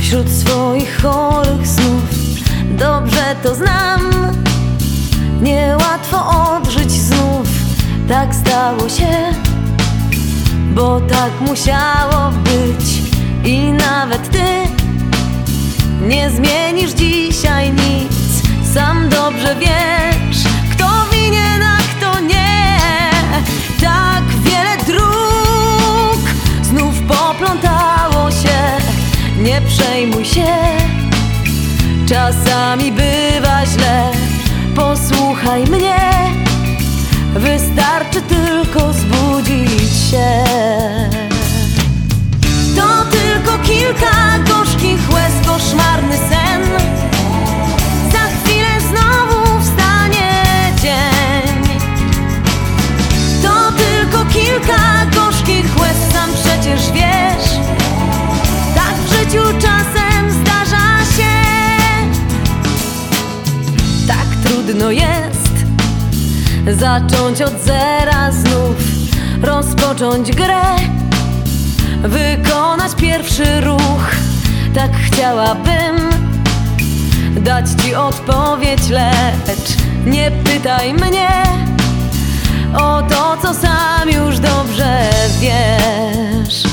wśród swoich chorych snów. Dobrze to znam, niełatwo odżyć znów. Tak stało się, bo tak musiało być. I nawet ty nie zmienisz dzisiaj nic. Sam dobrze wiesz, przejmuj się, czasami bywa źle. Posłuchaj mnie, jest zacząć od zera znów, rozpocząć grę wykonać pierwszy ruch. Tak chciałabym dać ci odpowiedź, lecz nie pytaj mnie o to, co sam już dobrze wiesz.